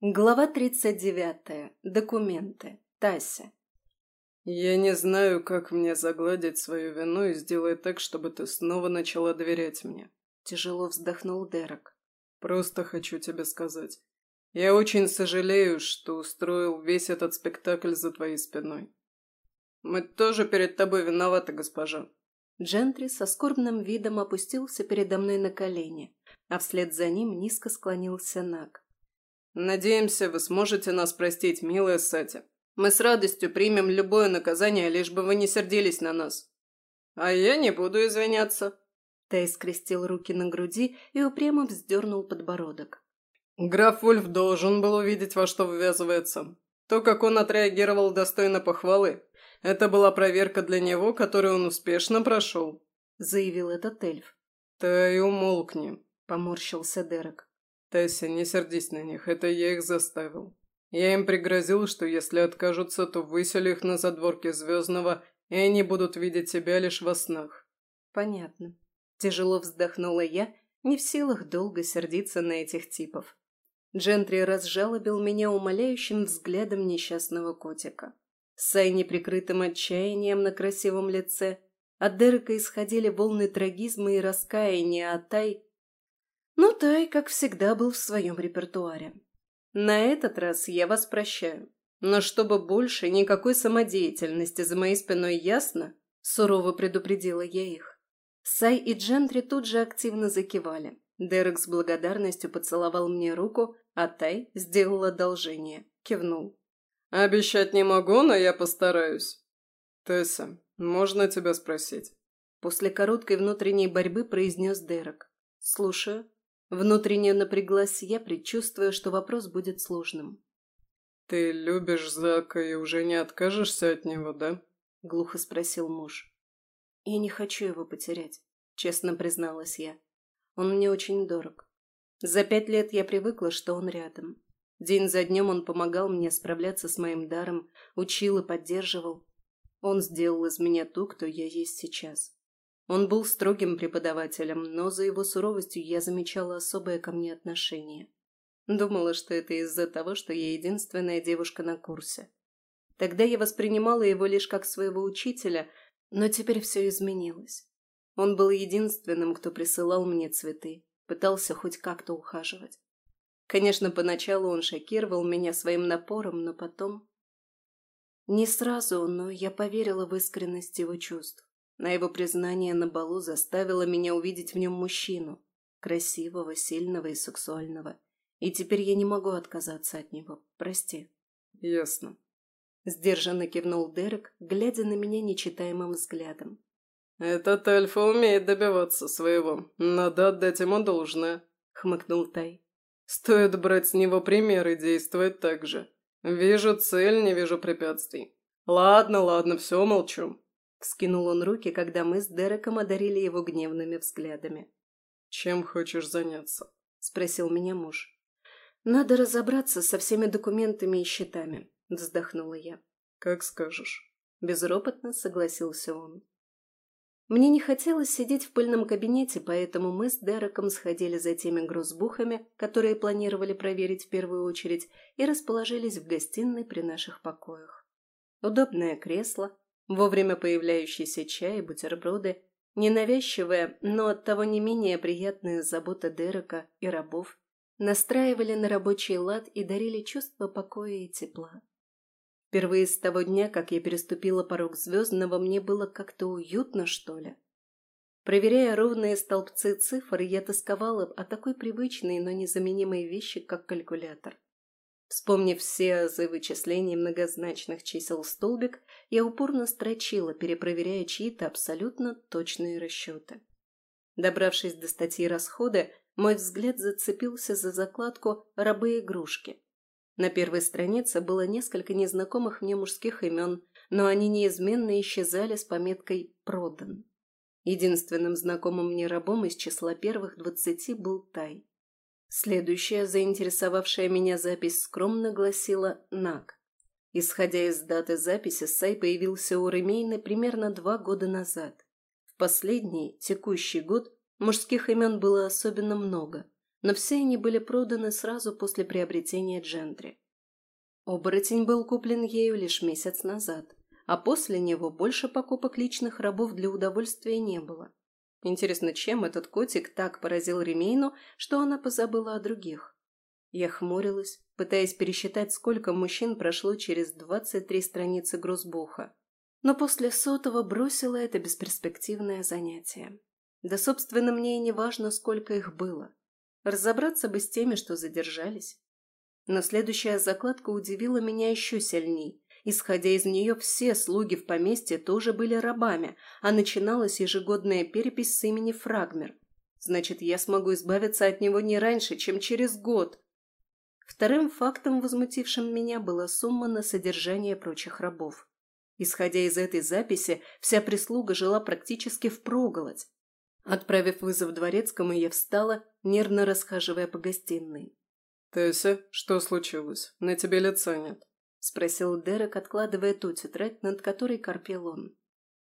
Глава 39. Документы. Тася. «Я не знаю, как мне загладить свою вину и сделать так, чтобы ты снова начала доверять мне», – тяжело вздохнул Дерек. «Просто хочу тебе сказать. Я очень сожалею, что устроил весь этот спектакль за твоей спиной. Мы тоже перед тобой виноваты, госпожа». Джентри со скорбным видом опустился передо мной на колени, а вслед за ним низко склонился Наг. «Надеемся, вы сможете нас простить, милая Сати. Мы с радостью примем любое наказание, лишь бы вы не сердились на нас. А я не буду извиняться». Тай скрестил руки на груди и упрямо вздернул подбородок. «Граф Вульф должен был увидеть, во что ввязывается. То, как он отреагировал достойно похвалы, это была проверка для него, которую он успешно прошел», — заявил этот эльф. «Тай, умолкни», — поморщился Дерек. «Тася, не сердись на них, это я их заставил. Я им пригрозил, что если откажутся, то выселю их на задворке Звездного, и они будут видеть тебя лишь во снах». «Понятно». Тяжело вздохнула я, не в силах долго сердиться на этих типов. Джентри разжалобил меня умоляющим взглядом несчастного котика. Сай неприкрытым отчаянием на красивом лице. От Дерека исходили волны трагизма и раскаяния, а Тай но Тай, как всегда, был в своем репертуаре. На этот раз я вас прощаю. Но чтобы больше никакой самодеятельности за моей спиной ясно, сурово предупредила я их. Сай и Джентри тут же активно закивали. Дерек с благодарностью поцеловал мне руку, а Тай сделал одолжение, кивнул. «Обещать не могу, но я постараюсь. Тесса, можно тебя спросить?» После короткой внутренней борьбы произнес Дерек. «Слушаю». Внутренне напряглась я, предчувствуя, что вопрос будет сложным. «Ты любишь Зака и уже не откажешься от него, да?» — глухо спросил муж. «Я не хочу его потерять», — честно призналась я. «Он мне очень дорог. За пять лет я привыкла, что он рядом. День за днем он помогал мне справляться с моим даром, учил и поддерживал. Он сделал из меня ту, кто я есть сейчас. Он был строгим преподавателем, но за его суровостью я замечала особое ко мне отношение. Думала, что это из-за того, что я единственная девушка на курсе. Тогда я воспринимала его лишь как своего учителя, но теперь все изменилось. Он был единственным, кто присылал мне цветы, пытался хоть как-то ухаживать. Конечно, поначалу он шокировал меня своим напором, но потом... Не сразу, но я поверила в искренность его чувств. На его признание на балу заставило меня увидеть в нем мужчину, красивого, сильного и сексуального. И теперь я не могу отказаться от него. Прости. Ясно. Сдержанно кивнул Дерек, глядя на меня нечитаемым взглядом. «Этот Альфа умеет добиваться своего. Надо отдать ему должное», — хмыкнул Тай. «Стоит брать с него пример и действовать так же. Вижу цель, не вижу препятствий. Ладно, ладно, все, молчу. Вскинул он руки, когда мы с Дереком одарили его гневными взглядами. «Чем хочешь заняться?» – спросил меня муж. «Надо разобраться со всеми документами и счетами», – вздохнула я. «Как скажешь». Безропотно согласился он. Мне не хотелось сидеть в пыльном кабинете, поэтому мы с Дереком сходили за теми грузбухами, которые планировали проверить в первую очередь, и расположились в гостиной при наших покоях. Удобное кресло, Вовремя появляющийся чай и бутерброды, ненавязчивая, но оттого не менее приятная забота Дерека и рабов, настраивали на рабочий лад и дарили чувство покоя и тепла. Впервые с того дня, как я переступила порог звездного, мне было как-то уютно, что ли. Проверяя ровные столбцы цифр, я тосковала о такой привычной, но незаменимой вещи, как калькулятор. Вспомнив все азы вычислений многозначных чисел столбик, я упорно строчила, перепроверяя чьи-то абсолютно точные расчеты. Добравшись до статьи расхода, мой взгляд зацепился за закладку «Рабы-игрушки». На первой странице было несколько незнакомых мне мужских имен, но они неизменно исчезали с пометкой «Продан». Единственным знакомым мне рабом из числа первых двадцати был Тай. Следующая заинтересовавшая меня запись скромно гласила «НАК». Исходя из даты записи, Сай появился у Ремейна примерно два года назад. В последний, текущий год, мужских имен было особенно много, но все они были проданы сразу после приобретения Джентри. Оборотень был куплен ею лишь месяц назад, а после него больше покупок личных рабов для удовольствия не было. Интересно, чем этот котик так поразил Ремейну, что она позабыла о других? Я хмурилась, пытаясь пересчитать, сколько мужчин прошло через 23 страницы Грузбуха. Но после сотого бросила это бесперспективное занятие. Да, собственно, мне и не важно, сколько их было. Разобраться бы с теми, что задержались. Но следующая закладка удивила меня еще сильней. Исходя из нее, все слуги в поместье тоже были рабами, а начиналась ежегодная перепись с имени Фрагмер. Значит, я смогу избавиться от него не раньше, чем через год. Вторым фактом, возмутившим меня, была сумма на содержание прочих рабов. Исходя из этой записи, вся прислуга жила практически впроголодь. Отправив вызов дворецкому, я встала, нервно расхаживая по гостиной. «Тесса, что случилось? На тебе лица нет?» – спросил Дерек, откладывая ту тетрадь, над которой корпел он.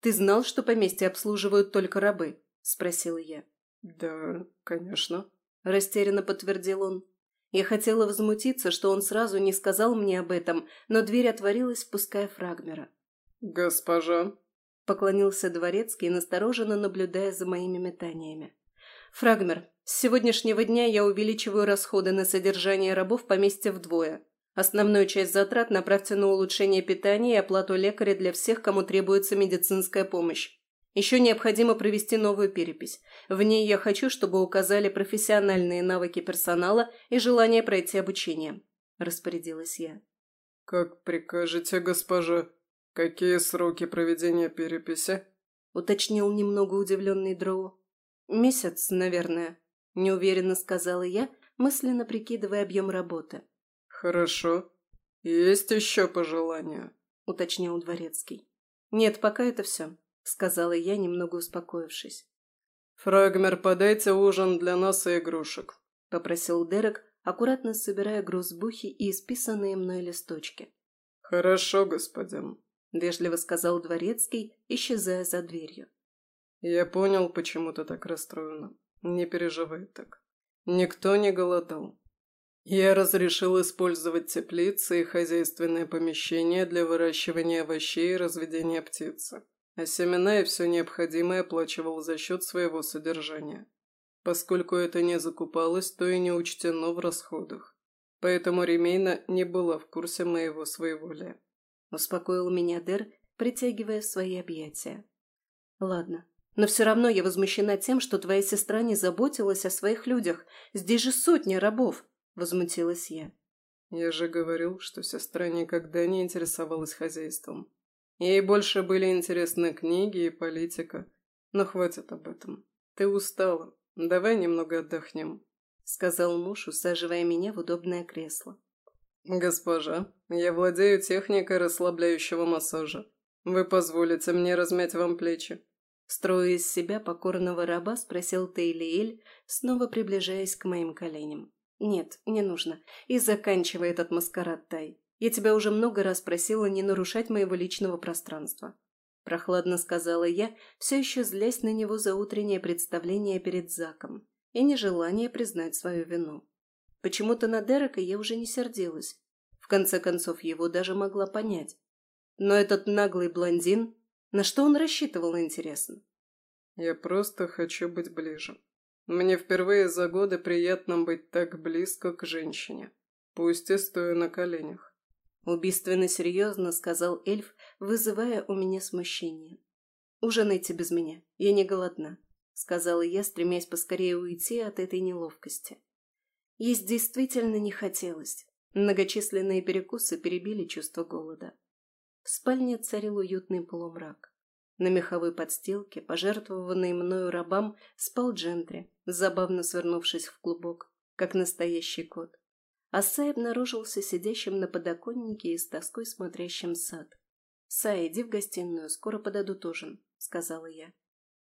«Ты знал, что поместье обслуживают только рабы?» – спросила я. «Да, конечно», – растерянно подтвердил он. Я хотела возмутиться, что он сразу не сказал мне об этом, но дверь отворилась, впуская Фрагмера. «Госпожа», Поклонился дворецкий, настороженно наблюдая за моими метаниями. «Фрагмер, с сегодняшнего дня я увеличиваю расходы на содержание рабов поместья вдвое. Основную часть затрат направьте на улучшение питания и оплату лекаря для всех, кому требуется медицинская помощь. Еще необходимо провести новую перепись. В ней я хочу, чтобы указали профессиональные навыки персонала и желание пройти обучение», – распорядилась я. «Как прикажете, госпожа», «Какие сроки проведения переписи?» — уточнил немного удивленный Дроу. «Месяц, наверное», — неуверенно сказала я, мысленно прикидывая объем работы. «Хорошо. Есть еще пожелания?» — уточнил Дворецкий. «Нет, пока это все», — сказала я, немного успокоившись. «Фрагмер, подайте ужин для нас и игрушек», — попросил Дерек, аккуратно собирая грузбухи и исписанные мной листочки. «Хорошо, господин», – вежливо сказал дворецкий, исчезая за дверью. «Я понял, почему ты так расстроена. Не переживай так. Никто не голодал. Я разрешил использовать теплицы и хозяйственные помещения для выращивания овощей и разведения птицы, а семена и все необходимое оплачивал за счет своего содержания. Поскольку это не закупалось, то и не учтено в расходах. Поэтому Ремейна не была в курсе моего своеволия успокоил меня Дер, притягивая в свои объятия. Ладно, но все равно я возмущена тем, что твоя сестра не заботилась о своих людях. Здесь же сотни рабов, возмутилась я. Я же говорил, что сестра никогда не интересовалась хозяйством. Ей больше были интересны книги и политика. Но хватит об этом. Ты устала. Давай немного отдохнем, сказал муж, усаживая меня в удобное кресло. «Госпожа, я владею техникой расслабляющего массажа. Вы позволите мне размять вам плечи?» Строя из себя покорного раба, спросил Тейлиэль, снова приближаясь к моим коленям. «Нет, не нужно. И заканчивай этот маскарад, Тай. Я тебя уже много раз просила не нарушать моего личного пространства». Прохладно сказала я, все еще злясь на него за утреннее представление перед Заком и нежелание признать свою вину. Почему-то на Дерека я уже не сердилась. В конце концов, его даже могла понять. Но этот наглый блондин... На что он рассчитывал, интересно? Я просто хочу быть ближе. Мне впервые за годы приятно быть так близко к женщине. Пусть и стоя на коленях. Убийственно серьезно сказал эльф, вызывая у меня смущение. «Ужинайте без меня, я не голодна», — сказала я, стремясь поскорее уйти от этой неловкости. Есть действительно не хотелось. Многочисленные перекусы перебили чувство голода. В спальне царил уютный полумрак. На меховой подстилке, пожертвованной мною рабам, спал Джентри, забавно свернувшись в клубок, как настоящий кот. Асай обнаружился сидящим на подоконнике и с тоской смотрящим сад. «Сай, иди в гостиную, скоро подадут ужин», — сказала я.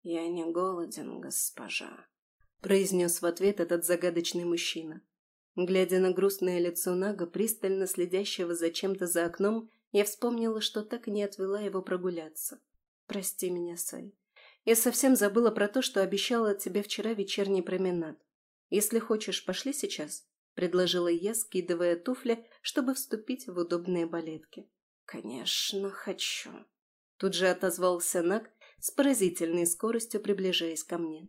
«Я не голоден, госпожа», произнес в ответ этот загадочный мужчина. Глядя на грустное лицо Нага, пристально следящего за чем-то за окном, я вспомнила, что так и не отвела его прогуляться. «Прости меня, Сай. Я совсем забыла про то, что обещала тебе вчера вечерний променад. «Если хочешь, пошли сейчас», — предложила я, скидывая туфли, чтобы вступить в удобные балетки. «Конечно, хочу», — тут же отозвался Нак с поразительной скоростью приближаясь ко мне.